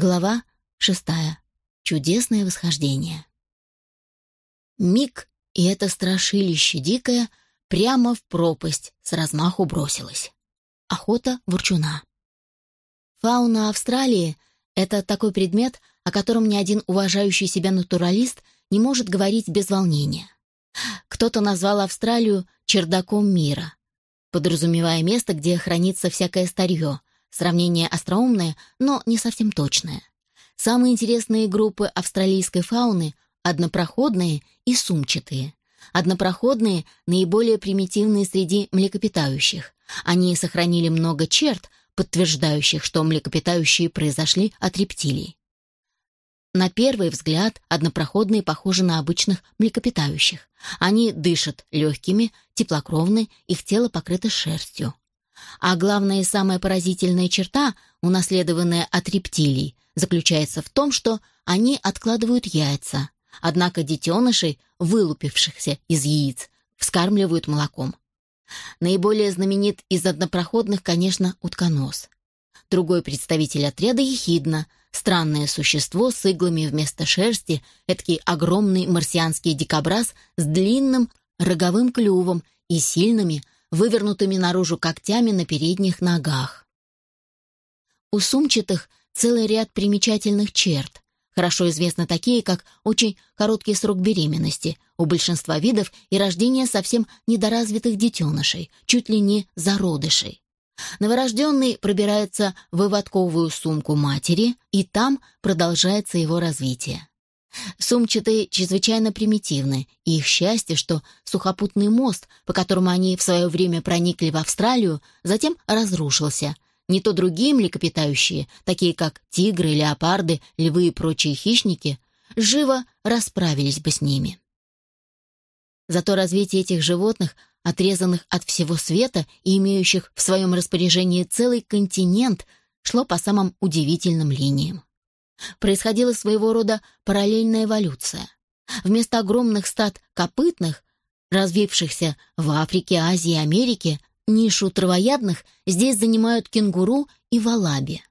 Глава шестая. Чудесное восхождение. Миг, и это страшилище дикое прямо в пропасть с размаху бросилось. Охота ворчуна. Фауна Австралии — это такой предмет, о котором ни один уважающий себя натуралист не может говорить без волнения. Кто-то назвал Австралию чердаком мира, подразумевая место, где хранится всякое старье, Сравнение остроумное, но не совсем точное. Самые интересные группы австралийской фауны – однопроходные и сумчатые. Однопроходные – наиболее примитивные среди млекопитающих. Они сохранили много черт, подтверждающих, что млекопитающие произошли от рептилий. На первый взгляд однопроходные похожи на обычных млекопитающих. Они дышат легкими, теплокровны, их тело покрыто шерстью. А главная и самая поразительная черта, унаследованная от рептилий, заключается в том, что они откладывают яйца, однако детенышей, вылупившихся из яиц, вскармливают молоком. Наиболее знаменит из однопроходных, конечно, утконос. Другой представитель отряда — ехидна, странное существо с иглами вместо шерсти, эдакий огромный марсианский дикобраз с длинным роговым клювом и сильными, вывернутыми наружу когтями на передних ногах. У сумчатых целый ряд примечательных черт. Хорошо известны такие, как очень короткий срок беременности, у большинства видов и рождение совсем недоразвитых детенышей, чуть ли не зародышей. Новорожденный пробирается в выводковую сумку матери, и там продолжается его развитие. Сумчатые чрезвычайно примитивны, и их счастье, что сухопутный мост, по которому они в свое время проникли в Австралию, затем разрушился. Не то другие млекопитающие, такие как тигры, леопарды, львы и прочие хищники, живо расправились бы с ними. Зато развитие этих животных, отрезанных от всего света и имеющих в своем распоряжении целый континент, шло по самым удивительным линиям происходила своего рода параллельная эволюция. Вместо огромных стад копытных, развившихся в Африке, Азии и Америке, нишу травоядных здесь занимают кенгуру и валаби.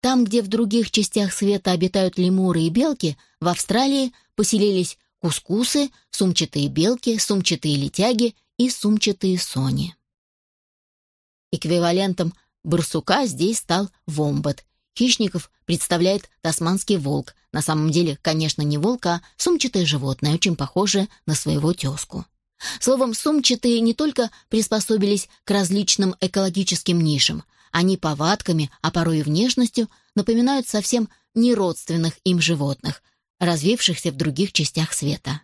Там, где в других частях света обитают лемуры и белки, в Австралии поселились кускусы, сумчатые белки, сумчатые летяги и сумчатые сони. Эквивалентом барсука здесь стал вомбат, Хищников представляет тасманский волк. На самом деле, конечно, не волк, а сумчатое животное, очень похожее на своего тезку. Словом, сумчатые не только приспособились к различным экологическим нишам, они повадками, а порой и внешностью напоминают совсем неродственных им животных, развившихся в других частях света.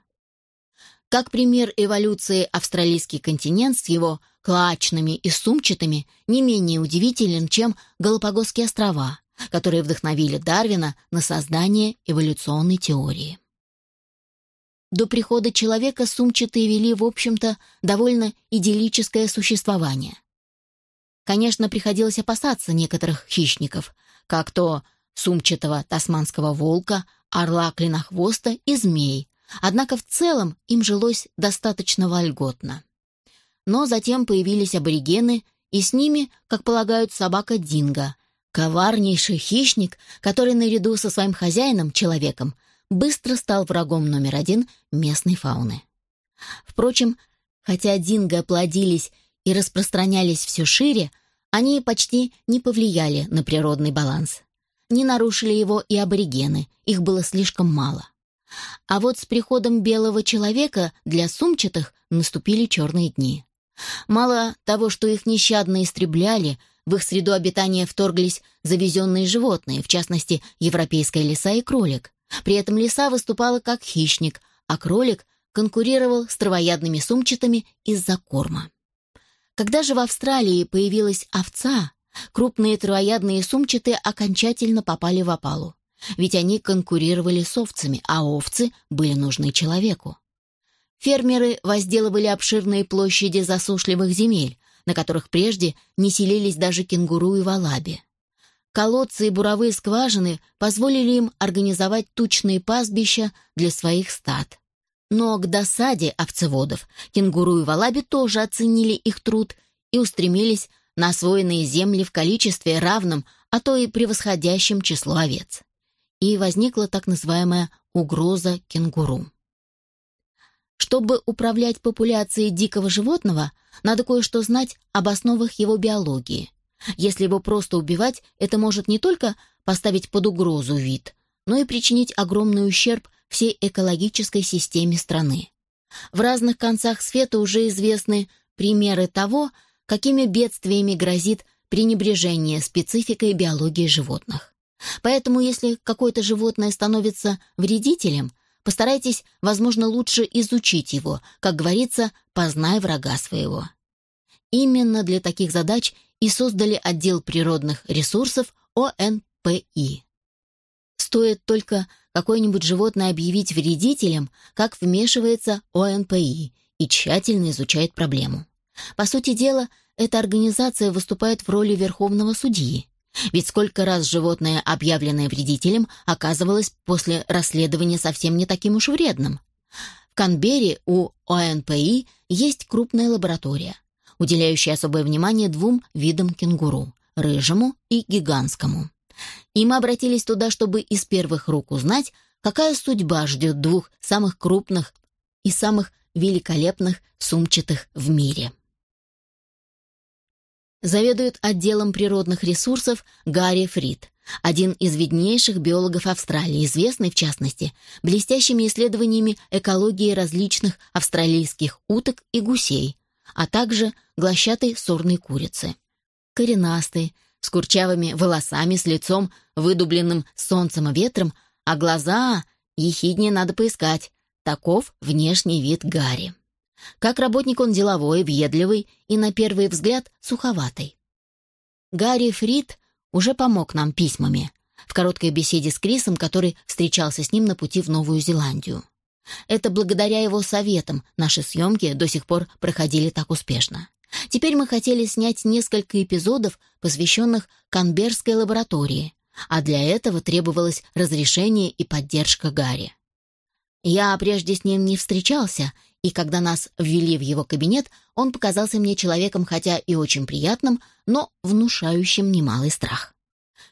Как пример эволюции австралийский континент с его клачными и сумчатыми не менее удивителен, чем Галапагосские острова, которые вдохновили Дарвина на создание эволюционной теории. До прихода человека сумчатые вели, в общем-то, довольно идиллическое существование. Конечно, приходилось опасаться некоторых хищников, как то сумчатого тасманского волка, орла клинохвоста и змей, однако в целом им жилось достаточно вольготно. Но затем появились аборигены, и с ними, как полагают, собака Динго, Коварнейший хищник, который наряду со своим хозяином, человеком, быстро стал врагом номер один местной фауны. Впрочем, хотя динго плодились и распространялись все шире, они почти не повлияли на природный баланс. Не нарушили его и аборигены, их было слишком мало. А вот с приходом белого человека для сумчатых наступили черные дни. Мало того, что их нещадно истребляли – в их среду обитания вторглись завезенные животные, в частности, европейская лиса и кролик. При этом лиса выступала как хищник, а кролик конкурировал с травоядными сумчатыми из-за корма. Когда же в Австралии появилась овца, крупные травоядные сумчатые окончательно попали в опалу. Ведь они конкурировали с овцами, а овцы были нужны человеку. Фермеры возделывали обширные площади засушливых земель, на которых прежде не селились даже кенгуру и валаби. Колодцы и буровые скважины позволили им организовать тучные пастбища для своих стад. Но к досаде овцеводов кенгуру и валаби тоже оценили их труд и устремились на освоенные земли в количестве равном, а то и превосходящем числу овец. И возникла так называемая угроза кенгуру. Чтобы управлять популяцией дикого животного, надо кое-что знать об основах его биологии. Если его просто убивать, это может не только поставить под угрозу вид, но и причинить огромный ущерб всей экологической системе страны. В разных концах света уже известны примеры того, какими бедствиями грозит пренебрежение спецификой биологии животных. Поэтому, если какое-то животное становится вредителем, постарайтесь, возможно, лучше изучить его, как говорится, познай врага своего. Именно для таких задач и создали отдел природных ресурсов ОНПИ. Стоит только какое-нибудь животное объявить вредителем, как вмешивается ОНПИ и тщательно изучает проблему. По сути дела, эта организация выступает в роли верховного судьи. Ведь сколько раз животное, объявленное вредителем, оказывалось после расследования совсем не таким уж вредным. В Канберре у ОНПИ есть крупная лаборатория, уделяющая особое внимание двум видам кенгуру – рыжему и гигантскому. И мы обратились туда, чтобы из первых рук узнать, какая судьба ждет двух самых крупных и самых великолепных сумчатых в мире. Заведует отделом природных ресурсов Гарри Фрид, один из виднейших биологов Австралии, известный, в частности, блестящими исследованиями экологии различных австралийских уток и гусей, а также глощатой сорной курицы. Коренастый, с курчавыми волосами, с лицом, выдубленным солнцем и ветром, а глаза ехиднее надо поискать. Таков внешний вид Гарри. Как работник он деловой, въедливый и, на первый взгляд, суховатый. Гарри Фрид уже помог нам письмами в короткой беседе с Крисом, который встречался с ним на пути в Новую Зеландию. Это благодаря его советам наши съемки до сих пор проходили так успешно. Теперь мы хотели снять несколько эпизодов, посвященных Канберской лаборатории, а для этого требовалось разрешение и поддержка Гарри. Я прежде с ним не встречался, и когда нас ввели в его кабинет, он показался мне человеком хотя и очень приятным, но внушающим немалый страх.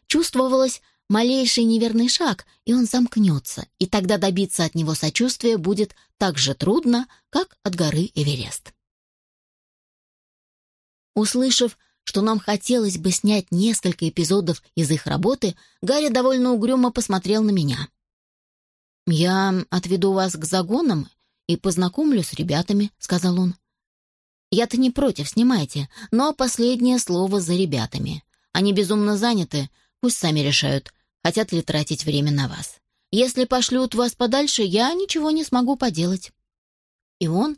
Чувствовалось малейший неверный шаг, и он замкнется, и тогда добиться от него сочувствия будет так же трудно, как от горы Эверест. Услышав, что нам хотелось бы снять несколько эпизодов из их работы, Гарри довольно угрюмо посмотрел на меня. «Я отведу вас к загонам и познакомлю с ребятами», — сказал он. «Я-то не против, снимайте, но последнее слово за ребятами. Они безумно заняты, пусть сами решают, хотят ли тратить время на вас. Если пошлют вас подальше, я ничего не смогу поделать». И он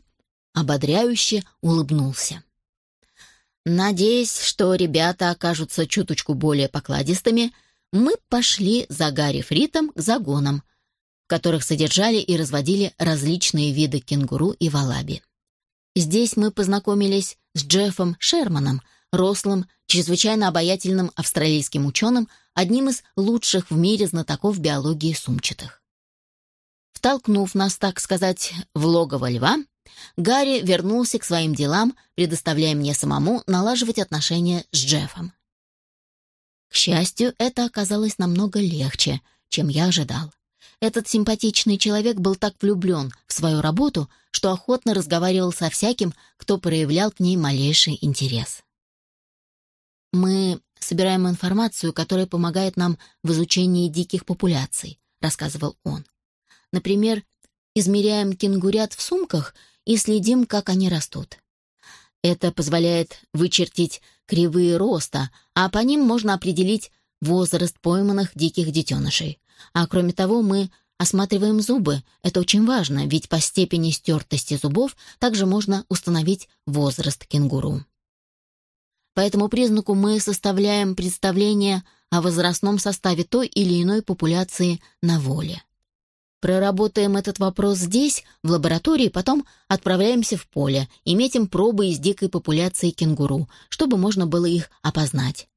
ободряюще улыбнулся. Надеясь, что ребята окажутся чуточку более покладистыми, мы пошли за Гарри Фритом к загонам, в которых содержали и разводили различные виды кенгуру и валаби. Здесь мы познакомились с Джеффом Шерманом, рослым, чрезвычайно обаятельным австралийским ученым, одним из лучших в мире знатоков биологии сумчатых. Втолкнув нас, так сказать, в логово льва, Гарри вернулся к своим делам, предоставляя мне самому налаживать отношения с Джеффом. К счастью, это оказалось намного легче, чем я ожидал. Этот симпатичный человек был так влюблен в свою работу, что охотно разговаривал со всяким, кто проявлял к ней малейший интерес. «Мы собираем информацию, которая помогает нам в изучении диких популяций», — рассказывал он. «Например, измеряем кенгурят в сумках и следим, как они растут. Это позволяет вычертить кривые роста, а по ним можно определить возраст пойманных диких детенышей. А кроме того, мы осматриваем зубы. Это очень важно, ведь по степени стертости зубов также можно установить возраст кенгуру. По этому признаку мы составляем представление о возрастном составе той или иной популяции на воле. Проработаем этот вопрос здесь, в лаборатории, потом отправляемся в поле и метим пробы из дикой популяции кенгуру, чтобы можно было их опознать.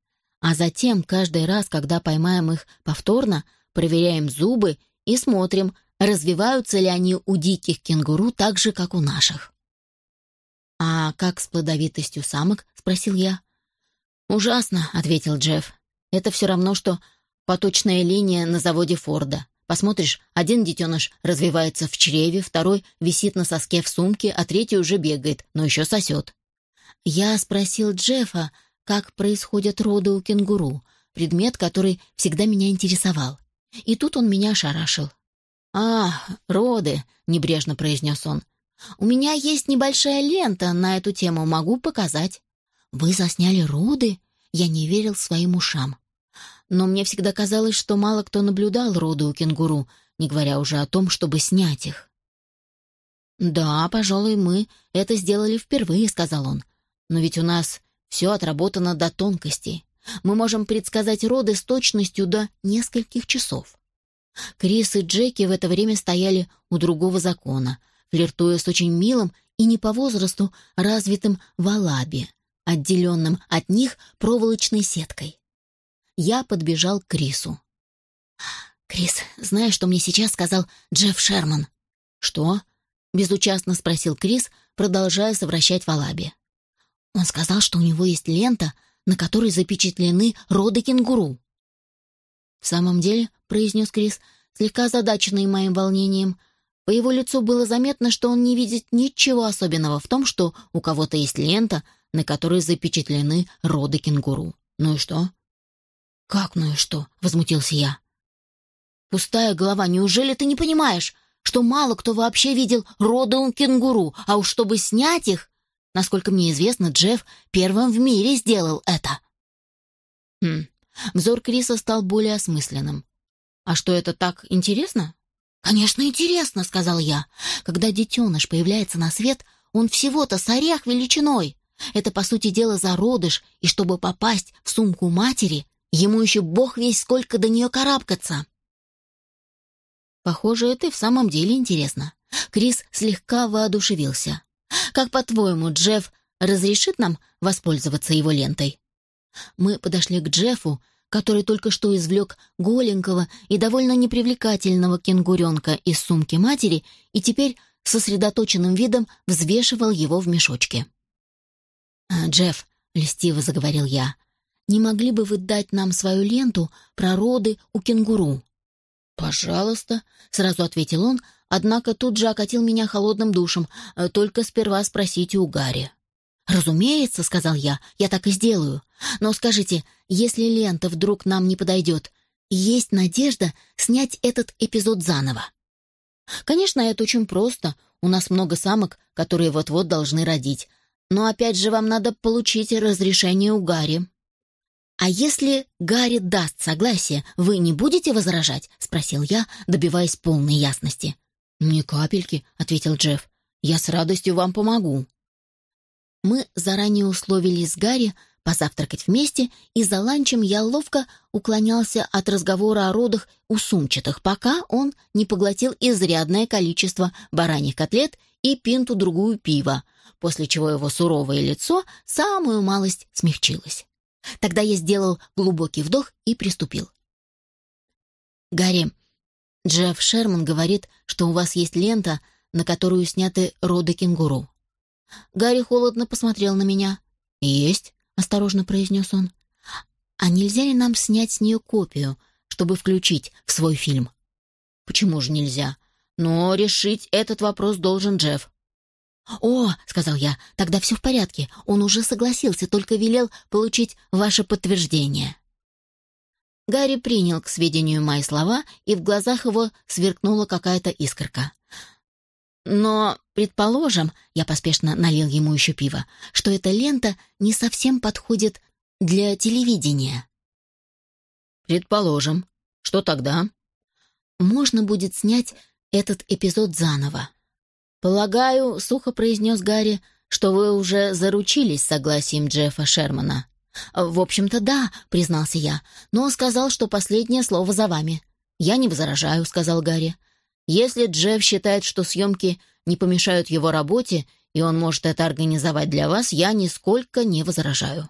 А затем, каждый раз, когда поймаем их повторно, проверяем зубы и смотрим, развиваются ли они у диких кенгуру так же, как у наших. «А как с плодовитостью самок?» — спросил я. «Ужасно», — ответил Джефф. «Это все равно, что поточная линия на заводе Форда. Посмотришь, один детеныш развивается в чреве, второй висит на соске в сумке, а третий уже бегает, но еще сосет. Я спросил Джеффа, как происходят роды у кенгуру, предмет, который всегда меня интересовал. И тут он меня ошарашил. «А, роды», — небрежно произнес он. «У меня есть небольшая лента на эту тему, могу показать». «Вы засняли роды?» Я не верил своим ушам но мне всегда казалось, что мало кто наблюдал роды у кенгуру, не говоря уже о том, чтобы снять их. «Да, пожалуй, мы это сделали впервые», — сказал он. «Но ведь у нас все отработано до тонкостей. Мы можем предсказать роды с точностью до нескольких часов». Крис и Джеки в это время стояли у другого закона, флиртуя с очень милым и не по возрасту развитым валаби, отделенным от них проволочной сеткой я подбежал к Крису. «Крис, знаешь, что мне сейчас сказал Джефф Шерман?» «Что?» — безучастно спросил Крис, продолжая совращать валаби. «Он сказал, что у него есть лента, на которой запечатлены роды кенгуру». «В самом деле», — произнес Крис, слегка озадаченный моим волнением, по его лицу было заметно, что он не видит ничего особенного в том, что у кого-то есть лента, на которой запечатлены роды кенгуру. «Ну и что?» «Как ну и что?» — возмутился я. «Пустая голова, неужели ты не понимаешь, что мало кто вообще видел роды кенгуру, а уж чтобы снять их, насколько мне известно, Джефф первым в мире сделал это?» Хм, взор Криса стал более осмысленным. «А что, это так интересно?» «Конечно, интересно», — сказал я. «Когда детеныш появляется на свет, он всего-то с орех величиной. Это, по сути дела, зародыш, и чтобы попасть в сумку матери, Ему еще бог весь сколько до нее карабкаться. Похоже, это и в самом деле интересно. Крис слегка воодушевился. Как по-твоему, Джефф разрешит нам воспользоваться его лентой? Мы подошли к Джеффу, который только что извлек голенького и довольно непривлекательного кенгуренка из сумки матери и теперь сосредоточенным видом взвешивал его в мешочке. «А, «Джефф», — льстиво заговорил я, не могли бы вы дать нам свою ленту про роды у кенгуру?» «Пожалуйста», — сразу ответил он, однако тут же окатил меня холодным душем. «Э, «Только сперва спросите у Гарри». «Разумеется», — сказал я, — «я так и сделаю. Но скажите, если лента вдруг нам не подойдет, есть надежда снять этот эпизод заново?» «Конечно, это очень просто. У нас много самок, которые вот-вот должны родить. Но опять же вам надо получить разрешение у Гарри». «А если Гарри даст согласие, вы не будете возражать?» — спросил я, добиваясь полной ясности. «Ни капельки», — ответил Джефф. «Я с радостью вам помогу». Мы заранее условились с Гарри позавтракать вместе, и за ланчем я ловко уклонялся от разговора о родах у сумчатых, пока он не поглотил изрядное количество бараньих котлет и пинту-другую пива, после чего его суровое лицо самую малость смягчилось. Тогда я сделал глубокий вдох и приступил. «Гарри, Джефф Шерман говорит, что у вас есть лента, на которую сняты роды кенгуру». Гарри холодно посмотрел на меня. «Есть», — осторожно произнес он. «А нельзя ли нам снять с нее копию, чтобы включить в свой фильм?» «Почему же нельзя? Но решить этот вопрос должен Джефф. «О», — сказал я, — «тогда все в порядке. Он уже согласился, только велел получить ваше подтверждение». Гарри принял к сведению мои слова, и в глазах его сверкнула какая-то искорка. «Но, предположим, я поспешно налил ему еще пиво, что эта лента не совсем подходит для телевидения». «Предположим. Что тогда?» «Можно будет снять этот эпизод заново. «Полагаю», — сухо произнес Гарри, — «что вы уже заручились согласием Джеффа Шермана». «В общем-то, да», — признался я, но сказал, что последнее слово за вами. «Я не возражаю», — сказал Гарри. «Если Джефф считает, что съемки не помешают его работе, и он может это организовать для вас, я нисколько не возражаю».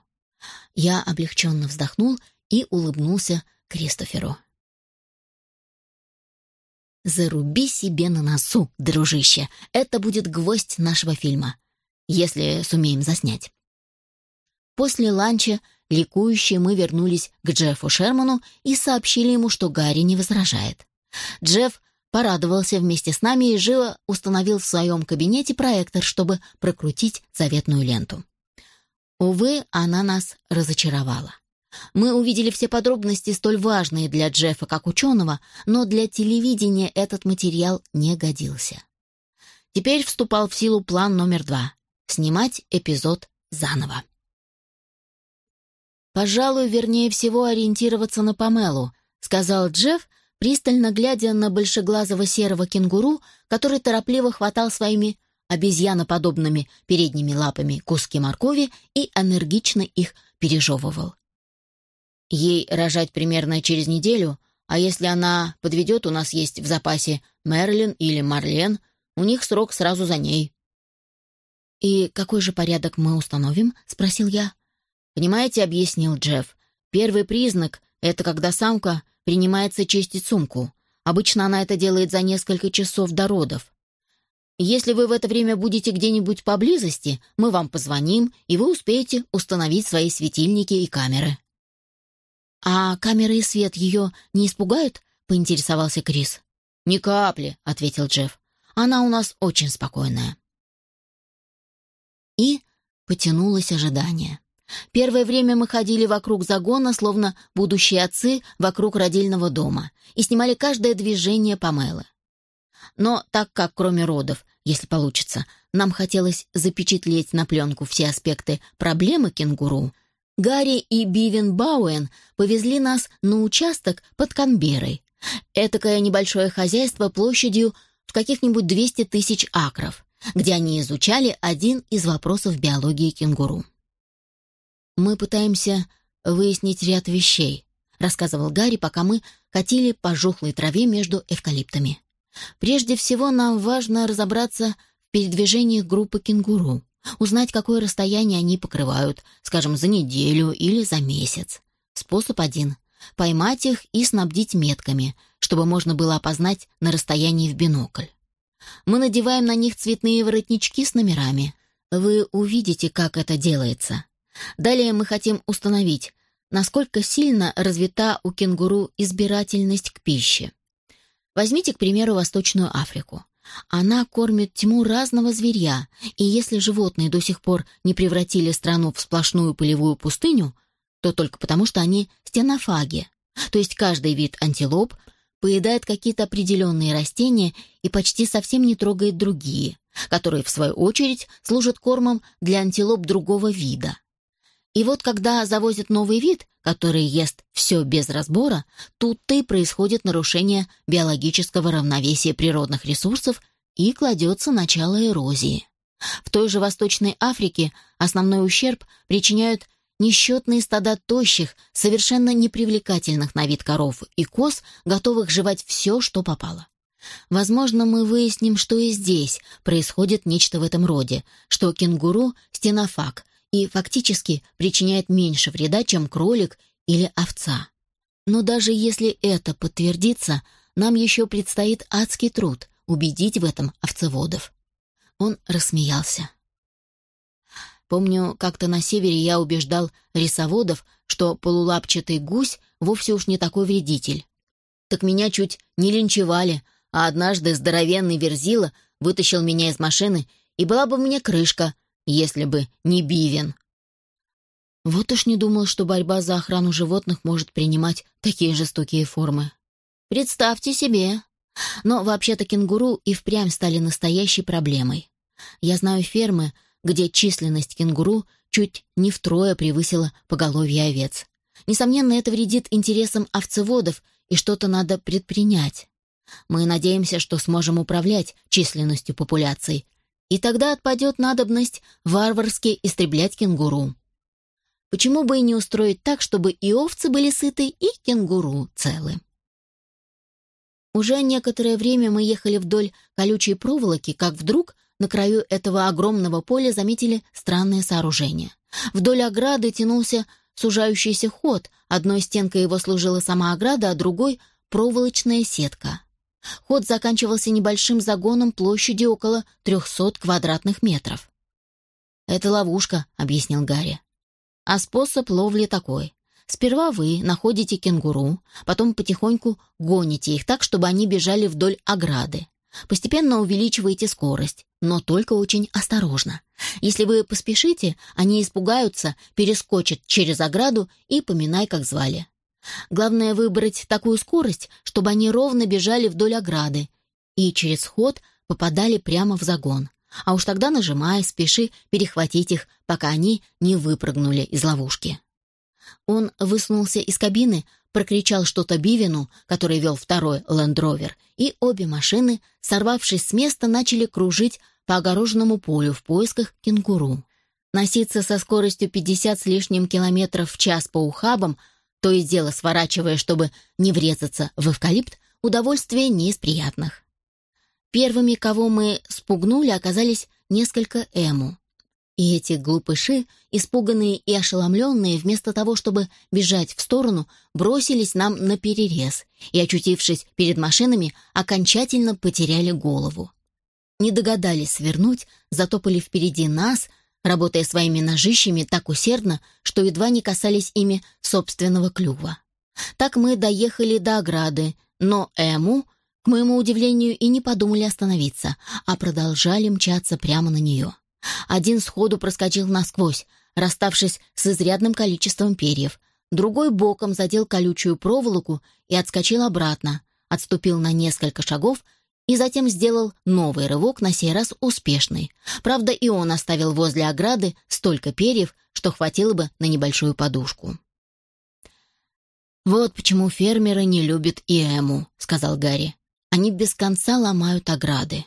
Я облегченно вздохнул и улыбнулся Кристоферу. Заруби себе на носу, дружище. Это будет гвоздь нашего фильма. Если сумеем заснять. После ланча ликующие мы вернулись к Джеффу Шерману и сообщили ему, что Гарри не возражает. Джефф порадовался вместе с нами и живо установил в своем кабинете проектор, чтобы прокрутить заветную ленту. Увы, она нас разочаровала. Мы увидели все подробности, столь важные для Джеффа как ученого, но для телевидения этот материал не годился. Теперь вступал в силу план номер два — снимать эпизод заново. «Пожалуй, вернее всего ориентироваться на Памелу», — сказал Джефф, пристально глядя на большеглазого серого кенгуру, который торопливо хватал своими обезьяноподобными передними лапами куски моркови и энергично их пережевывал. Ей рожать примерно через неделю, а если она подведет, у нас есть в запасе Мерлин или Марлен, у них срок сразу за ней. «И какой же порядок мы установим?» — спросил я. «Понимаете», — объяснил Джефф, — «первый признак — это когда самка принимается чистить сумку. Обычно она это делает за несколько часов до родов. Если вы в это время будете где-нибудь поблизости, мы вам позвоним, и вы успеете установить свои светильники и камеры». «А камеры и свет ее не испугают?» — поинтересовался Крис. «Ни капли», — ответил Джефф. «Она у нас очень спокойная». И потянулось ожидание. Первое время мы ходили вокруг загона, словно будущие отцы вокруг родильного дома, и снимали каждое движение Памелы. Но так как кроме родов, если получится, нам хотелось запечатлеть на пленку все аспекты проблемы кенгуру, Гарри и Бивен Бауэн повезли нас на участок под Канберой. Этакое небольшое хозяйство площадью в каких-нибудь 200 тысяч акров, где они изучали один из вопросов биологии кенгуру. «Мы пытаемся выяснить ряд вещей», — рассказывал Гарри, пока мы катили по жухлой траве между эвкалиптами. «Прежде всего нам важно разобраться в передвижениях группы кенгуру узнать, какое расстояние они покрывают, скажем, за неделю или за месяц. Способ один — поймать их и снабдить метками, чтобы можно было опознать на расстоянии в бинокль. Мы надеваем на них цветные воротнички с номерами. Вы увидите, как это делается. Далее мы хотим установить, насколько сильно развита у кенгуру избирательность к пище. Возьмите, к примеру, Восточную Африку. Она кормит тьму разного зверя, и если животные до сих пор не превратили страну в сплошную полевую пустыню, то только потому, что они стенофаги, то есть каждый вид антилоп поедает какие-то определенные растения и почти совсем не трогает другие, которые, в свою очередь, служат кормом для антилоп другого вида. И вот когда завозят новый вид, который ест все без разбора, тут-то и происходит нарушение биологического равновесия природных ресурсов и кладется начало эрозии. В той же Восточной Африке основной ущерб причиняют несчетные стада тощих, совершенно непривлекательных на вид коров и коз, готовых жевать все, что попало. Возможно, мы выясним, что и здесь происходит нечто в этом роде, что кенгуру – стенофаг – и фактически причиняет меньше вреда, чем кролик или овца. Но даже если это подтвердится, нам еще предстоит адский труд убедить в этом овцеводов. Он рассмеялся. Помню, как-то на севере я убеждал рисоводов, что полулапчатый гусь вовсе уж не такой вредитель. Так меня чуть не линчевали, а однажды здоровенный верзила вытащил меня из машины, и была бы мне крышка — если бы не Бивен. Вот уж не думал, что борьба за охрану животных может принимать такие жестокие формы. Представьте себе. Но вообще-то кенгуру и впрямь стали настоящей проблемой. Я знаю фермы, где численность кенгуру чуть не втрое превысила поголовье овец. Несомненно, это вредит интересам овцеводов, и что-то надо предпринять. Мы надеемся, что сможем управлять численностью популяций, и тогда отпадет надобность варварски истреблять кенгуру. Почему бы и не устроить так, чтобы и овцы были сыты, и кенгуру целы? Уже некоторое время мы ехали вдоль колючей проволоки, как вдруг на краю этого огромного поля заметили странное сооружение. Вдоль ограды тянулся сужающийся ход, одной стенкой его служила сама ограда, а другой — проволочная сетка. Ход заканчивался небольшим загоном площадью около 300 квадратных метров. «Это ловушка», — объяснил Гарри. А способ ловли такой. Сперва вы находите кенгуру, потом потихоньку гоните их так, чтобы они бежали вдоль ограды. Постепенно увеличиваете скорость, но только очень осторожно. Если вы поспешите, они испугаются, перескочат через ограду и поминай, как звали. Главное выбрать такую скорость, чтобы они ровно бежали вдоль ограды и через ход попадали прямо в загон. А уж тогда нажимай, спеши перехватить их, пока они не выпрыгнули из ловушки. Он высунулся из кабины, прокричал что-то Бивину, который вел второй лендровер, и обе машины, сорвавшись с места, начали кружить по огороженному полю в поисках кенгуру. Носиться со скоростью 50 с лишним километров в час по ухабам, то и дело сворачивая, чтобы не врезаться в эвкалипт, удовольствие не из приятных. Первыми, кого мы спугнули, оказались несколько эму. И эти глупыши, испуганные и ошеломленные, вместо того, чтобы бежать в сторону, бросились нам на перерез и, очутившись перед машинами, окончательно потеряли голову. Не догадались свернуть, затопали впереди нас, работая своими ножищами так усердно, что едва не касались ими собственного клюва. Так мы доехали до ограды, но Эму, к моему удивлению, и не подумали остановиться, а продолжали мчаться прямо на нее. Один сходу проскочил насквозь, расставшись с изрядным количеством перьев. Другой боком задел колючую проволоку и отскочил обратно, отступил на несколько шагов и затем сделал новый рывок, на сей раз успешный. Правда, и он оставил возле ограды столько перьев, что хватило бы на небольшую подушку. «Вот почему фермеры не любят ИЭМу», — сказал Гарри. «Они без конца ломают ограды».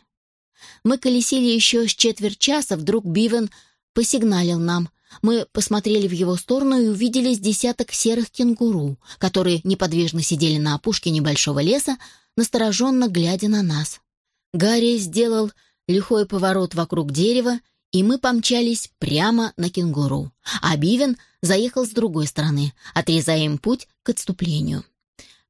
Мы колесили еще с четверть часа, вдруг Бивен посигналил нам. Мы посмотрели в его сторону и увидели с десяток серых кенгуру, которые неподвижно сидели на опушке небольшого леса, настороженно глядя на нас. Гарри сделал лихой поворот вокруг дерева, и мы помчались прямо на кенгуру, а Бивен заехал с другой стороны, отрезая им путь к отступлению.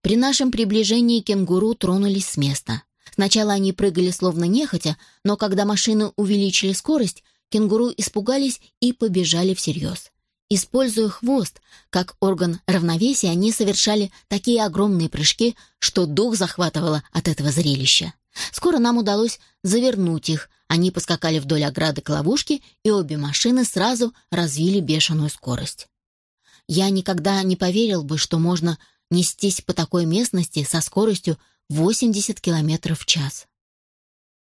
При нашем приближении кенгуру тронулись с места. Сначала они прыгали словно нехотя, но когда машины увеличили скорость, кенгуру испугались и побежали всерьез. Используя хвост как орган равновесия, они совершали такие огромные прыжки, что дух захватывало от этого зрелища. Скоро нам удалось завернуть их, они поскакали вдоль ограды к ловушке, и обе машины сразу развили бешеную скорость. Я никогда не поверил бы, что можно нестись по такой местности со скоростью 80 километров в час.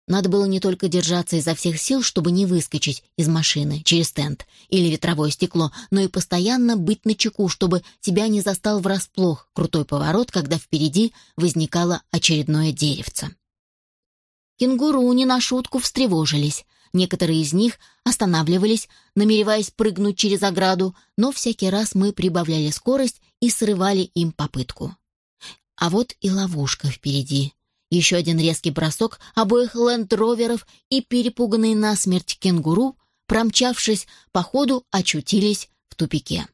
Надо было не только держаться изо всех сил, чтобы не выскочить из машины через тент или ветровое стекло, но и постоянно быть начеку, чтобы тебя не застал врасплох крутой поворот, когда впереди возникало очередное деревце. Кенгуру не на шутку встревожились. Некоторые из них останавливались, намереваясь прыгнуть через ограду, но всякий раз мы прибавляли скорость и срывали им попытку. А вот и ловушка впереди. Еще один резкий бросок обоих лендроверов и перепуганные насмерть кенгуру, промчавшись по ходу, очутились в тупике.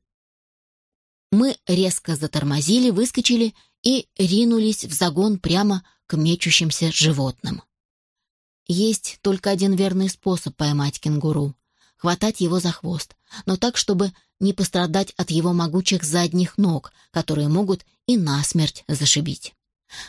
Мы резко затормозили, выскочили и ринулись в загон прямо к мечущимся животным. Есть только один верный способ поймать кенгуру — хватать его за хвост, но так, чтобы не пострадать от его могучих задних ног, которые могут и насмерть зашибить.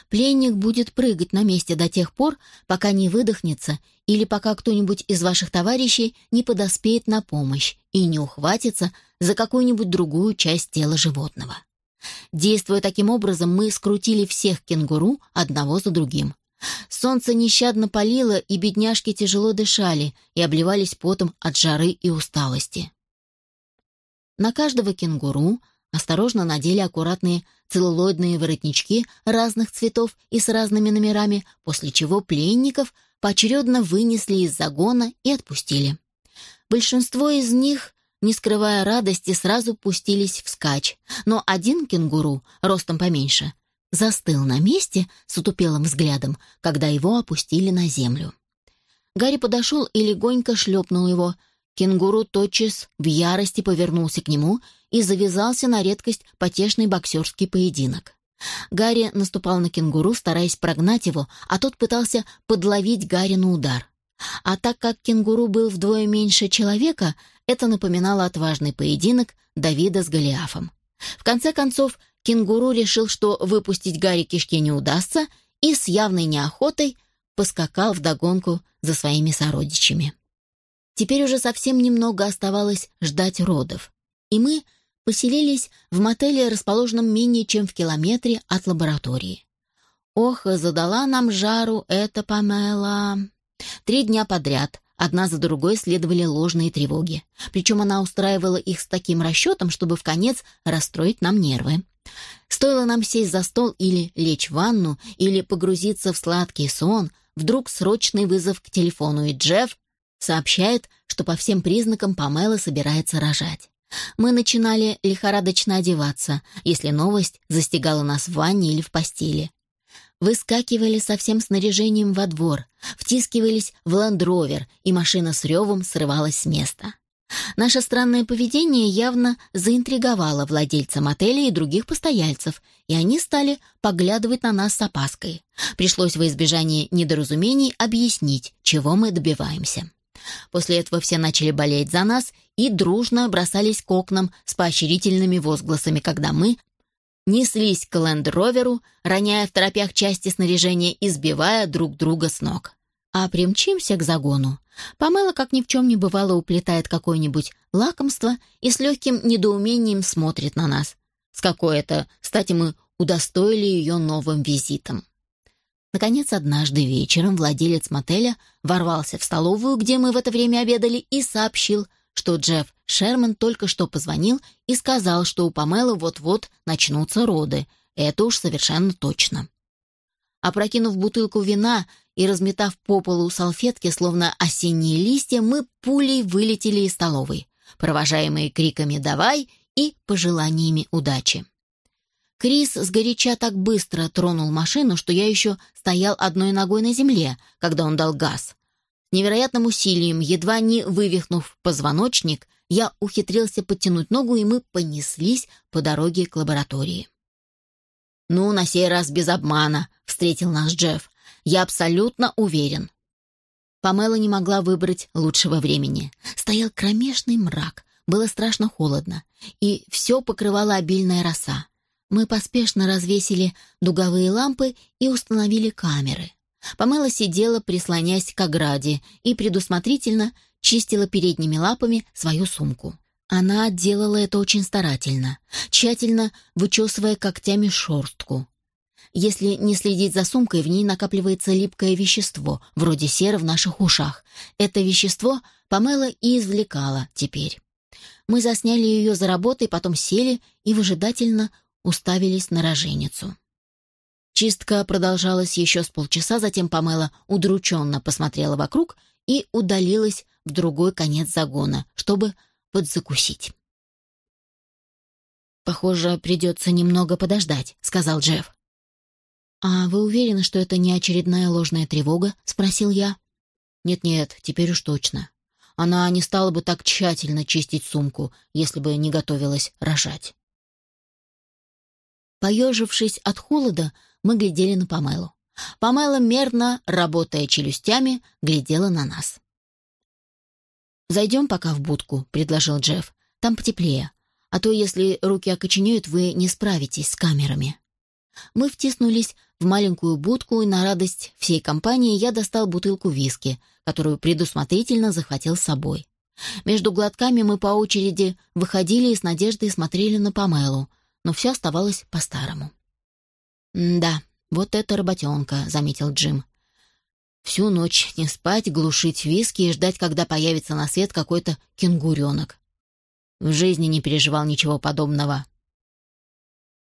Пленник будет прыгать на месте до тех пор, пока не выдохнется или пока кто-нибудь из ваших товарищей не подоспеет на помощь и не ухватится за какую-нибудь другую часть тела животного. Действуя таким образом, мы скрутили всех кенгуру одного за другим. Солнце нещадно палило, и бедняжки тяжело дышали и обливались потом от жары и усталости. На каждого кенгуру осторожно надели аккуратные целлулоидные воротнички разных цветов и с разными номерами, после чего пленников поочередно вынесли из загона и отпустили. Большинство из них, не скрывая радости, сразу пустились вскачь, но один кенгуру, ростом поменьше, застыл на месте с утупелым взглядом, когда его опустили на землю. Гарри подошел и легонько шлепнул его – Кенгуру тотчас в ярости повернулся к нему и завязался на редкость потешный боксерский поединок. Гарри наступал на кенгуру, стараясь прогнать его, а тот пытался подловить Гарри на удар. А так как кенгуру был вдвое меньше человека, Это напоминало отважный поединок Давида с Голиафом. В конце концов, кенгуру решил, что выпустить Гарри кишки не удастся, и с явной неохотой поскакал вдогонку за своими сородичами. Теперь уже совсем немного оставалось ждать родов, и мы поселились в мотеле, расположенном менее чем в километре от лаборатории. Ох, задала нам жару эта Памела. Три дня подряд одна за другой следовали ложные тревоги. Причем она устраивала их с таким расчетом, чтобы в конец расстроить нам нервы. Стоило нам сесть за стол или лечь в ванну, или погрузиться в сладкий сон, вдруг срочный вызов к телефону, и Джефф сообщает, что по всем признакам Памела собирается рожать. Мы начинали лихорадочно одеваться, если новость застигала нас в ванне или в постели. Выскакивали со всем снаряжением во двор, втискивались в ландровер, и машина с ревом срывалась с места. Наше странное поведение явно заинтриговало владельца мотеля и других постояльцев, и они стали поглядывать на нас с опаской. Пришлось во избежание недоразумений объяснить, чего мы добиваемся. После этого все начали болеть за нас и дружно бросались к окнам с поощрительными возгласами, когда мы неслись к лендроверу, роняя в торопях части снаряжения и сбивая друг друга с ног. А примчимся к загону. Памела, как ни в чем не бывало, уплетает какое-нибудь лакомство и с легким недоумением смотрит на нас. С какой это, кстати, мы удостоили ее новым визитом. Наконец, однажды вечером владелец мотеля ворвался в столовую, где мы в это время обедали, и сообщил, что Джефф Шерман только что позвонил и сказал, что у Памелы вот-вот начнутся роды. Это уж совершенно точно. Опрокинув бутылку вина и разметав по полу салфетки, словно осенние листья, мы пулей вылетели из столовой, провожаемые криками «давай» и пожеланиями удачи. Крис сгоряча так быстро тронул машину, что я еще стоял одной ногой на земле, когда он дал газ. Невероятным усилием, едва не вывихнув позвоночник, я ухитрился подтянуть ногу, и мы понеслись по дороге к лаборатории. «Ну, на сей раз без обмана», — встретил нас Джефф. «Я абсолютно уверен». Памела не могла выбрать лучшего времени. Стоял кромешный мрак, было страшно холодно, и все покрывала обильная роса. Мы поспешно развесили дуговые лампы и установили камеры. Памела сидела, прислонясь к ограде, и предусмотрительно чистила передними лапами свою сумку. Она делала это очень старательно, тщательно вычесывая когтями шорстку. Если не следить за сумкой, в ней накапливается липкое вещество, вроде серы в наших ушах. Это вещество Памела и извлекала теперь. Мы засняли ее за работой, потом сели и выжидательно уставились на роженицу. Чистка продолжалась еще с полчаса, затем Памела удрученно посмотрела вокруг и удалилась в другой конец загона, чтобы подзакусить. «Похоже, придется немного подождать», — сказал Джефф. «А вы уверены, что это не очередная ложная тревога?» — спросил я. «Нет-нет, теперь уж точно. Она не стала бы так тщательно чистить сумку, если бы не готовилась рожать». Поежившись от холода, мы глядели на Памелу. Памела, мерно, работая челюстями, глядела на нас. «Зайдем пока в будку», — предложил Джефф. «Там потеплее. А то, если руки окоченеют, вы не справитесь с камерами». Мы втиснулись в маленькую будку, и на радость всей компании я достал бутылку виски, которую предусмотрительно захватил с собой. Между глотками мы по очереди выходили и с надеждой смотрели на Памелу — но все оставалось по-старому. «Да, вот это работенка», — заметил Джим. «Всю ночь не спать, глушить виски и ждать, когда появится на свет какой-то кенгуренок. В жизни не переживал ничего подобного».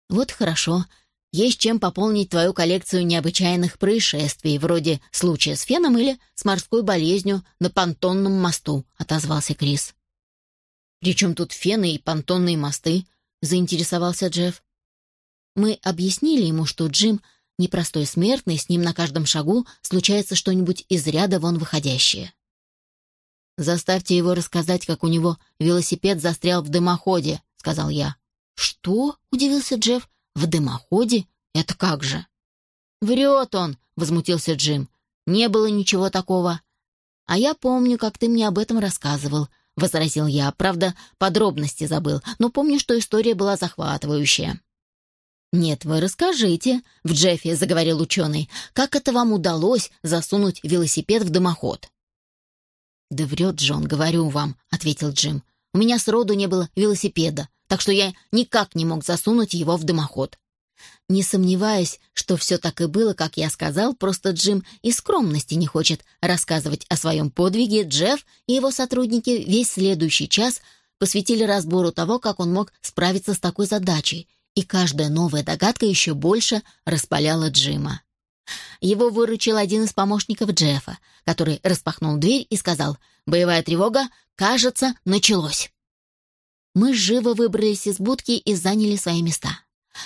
«Вот хорошо. Есть чем пополнить твою коллекцию необычайных происшествий, вроде случая с феном или с морской болезнью на понтонном мосту», — отозвался Крис. «При чем тут фены и понтонные мосты?» Заинтересовался Джефф. Мы объяснили ему, что Джим непростой смертный, с ним на каждом шагу случается что-нибудь из ряда вон выходящее. «Заставьте его рассказать, как у него велосипед застрял в дымоходе», — сказал я. «Что?» — удивился Джефф. «В дымоходе? Это как же?» «Врет он», — возмутился Джим. «Не было ничего такого». «А я помню, как ты мне об этом рассказывал. — возразил я. Правда, подробности забыл, но помню, что история была захватывающая. «Нет, вы расскажите», — в Джеффе заговорил ученый, «как это вам удалось засунуть велосипед в дымоход?» «Да врет Джон, говорю вам», — ответил Джим. «У меня сроду не было велосипеда, так что я никак не мог засунуть его в дымоход». Не сомневаюсь, что все так и было, как я сказал, просто Джим и скромности не хочет рассказывать о своем подвиге. Джефф и его сотрудники весь следующий час посвятили разбору того, как он мог справиться с такой задачей, и каждая новая догадка еще больше распаляла Джима. Его выручил один из помощников Джеффа, который распахнул дверь и сказал «Боевая тревога, кажется, началось». Мы живо выбрались из будки и заняли свои места.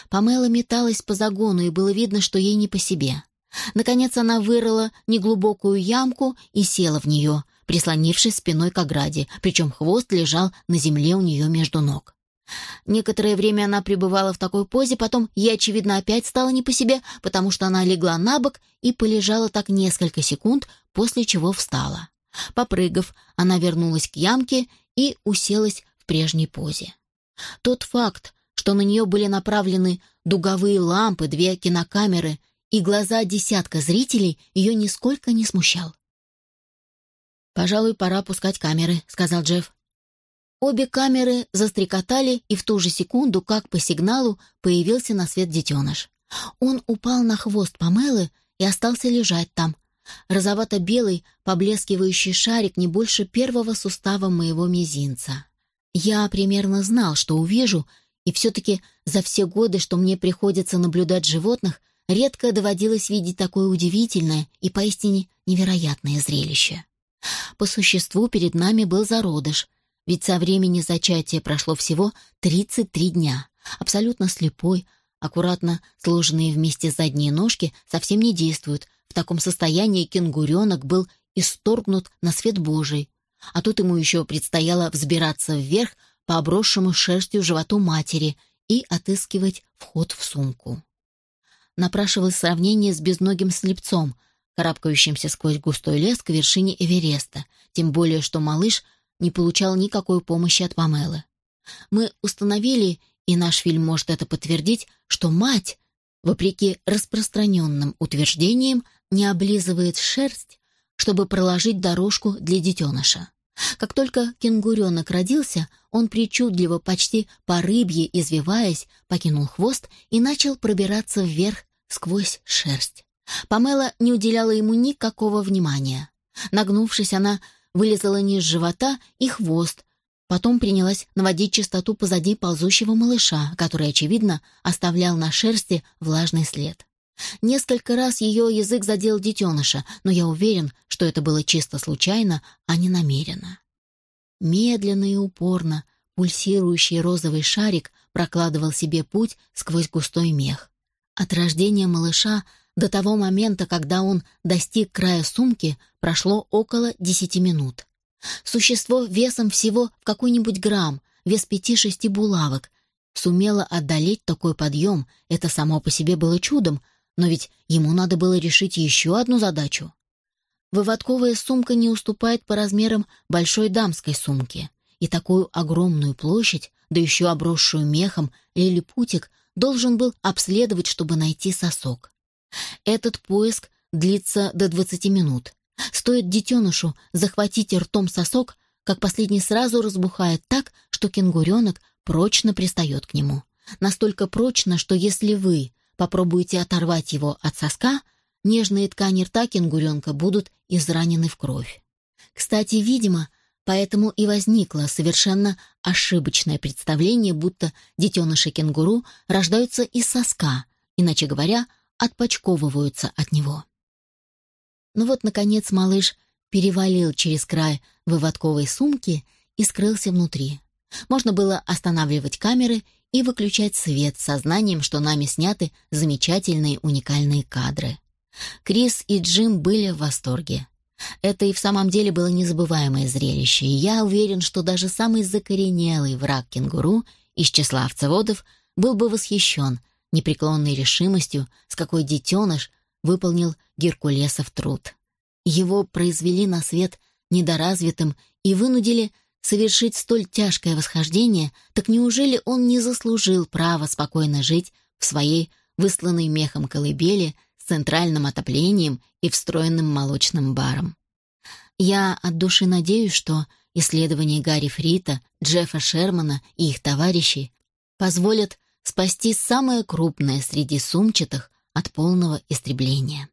Памела металась по загону, и было видно, что ей не по себе. Наконец она вырыла неглубокую ямку и села в нее, прислонившись спиной к ограде, причем хвост лежал на земле у нее между ног. Некоторое время она пребывала в такой позе, потом ей, очевидно, опять стало не по себе, потому что она легла на бок и полежала так несколько секунд, после чего встала. Попрыгав, она вернулась к ямке и уселась в прежней позе. Тот факт, что на нее были направлены дуговые лампы, две кинокамеры и глаза десятка зрителей, ее нисколько не смущал. «Пожалуй, пора пускать камеры», — сказал Джефф. Обе камеры застрекотали, и в ту же секунду, как по сигналу, появился на свет детеныш. Он упал на хвост Памелы и остался лежать там. Розовато-белый, поблескивающий шарик не больше первого сустава моего мизинца. Я примерно знал, что увижу, и все-таки за все годы, что мне приходится наблюдать животных, редко доводилось видеть такое удивительное и поистине невероятное зрелище. По существу перед нами был зародыш — ведь со времени зачатия прошло всего 33 дня. Абсолютно слепой, аккуратно сложенные вместе задние ножки совсем не действуют. В таком состоянии кенгуренок был исторгнут на свет Божий. А тут ему еще предстояло взбираться вверх по обросшему шерстью животу матери и отыскивать вход в сумку. Напрашивалось сравнение с безногим слепцом, карабкающимся сквозь густой лес к вершине Эвереста, тем более что малыш — не получал никакой помощи от Памелы. Мы установили, и наш фильм может это подтвердить, что мать, вопреки распространенным утверждениям, не облизывает шерсть, чтобы проложить дорожку для детеныша. Как только кенгуренок родился, он причудливо, почти по рыбье извиваясь, покинул хвост и начал пробираться вверх сквозь шерсть. Памела не уделяла ему никакого внимания. Нагнувшись, она вылезала низ живота и хвост, потом принялась наводить чистоту позади ползущего малыша, который, очевидно, оставлял на шерсти влажный след. Несколько раз ее язык задел детеныша, но я уверен, что это было чисто случайно, а не намеренно. Медленно и упорно пульсирующий розовый шарик прокладывал себе путь сквозь густой мех. От рождения малыша до того момента, когда он достиг края сумки, прошло около десяти минут. Существо весом всего в какой-нибудь грамм, вес пяти-шести булавок, сумело одолеть такой подъем, это само по себе было чудом, но ведь ему надо было решить еще одну задачу. Выводковая сумка не уступает по размерам большой дамской сумки, и такую огромную площадь, да еще обросшую мехом, лилипутик должен был обследовать, чтобы найти сосок. Этот поиск длится до 20 минут. Стоит детенышу захватить ртом сосок, как последний сразу разбухает так, что кенгуренок прочно пристает к нему. Настолько прочно, что если вы попробуете оторвать его от соска, нежные ткани рта кенгуренка будут изранены в кровь. Кстати, видимо, поэтому и возникло совершенно ошибочное представление, будто детеныши кенгуру рождаются из соска, иначе говоря, отпочковываются от него. Ну вот, наконец, малыш перевалил через край выводковой сумки и скрылся внутри. Можно было останавливать камеры и выключать свет с сознанием, что нами сняты замечательные уникальные кадры. Крис и Джим были в восторге. Это и в самом деле было незабываемое зрелище, и я уверен, что даже самый закоренелый враг кенгуру из числа овцеводов был бы восхищен непреклонной решимостью, с какой детеныш выполнил Геркулесов труд. Его произвели на свет недоразвитым и вынудили совершить столь тяжкое восхождение, так неужели он не заслужил права спокойно жить в своей высланной мехом колыбели с центральным отоплением и встроенным молочным баром? Я от души надеюсь, что исследования Гарри Фрита, Джеффа Шермана и их товарищей позволят спасти самое крупное среди сумчатых от полного истребления.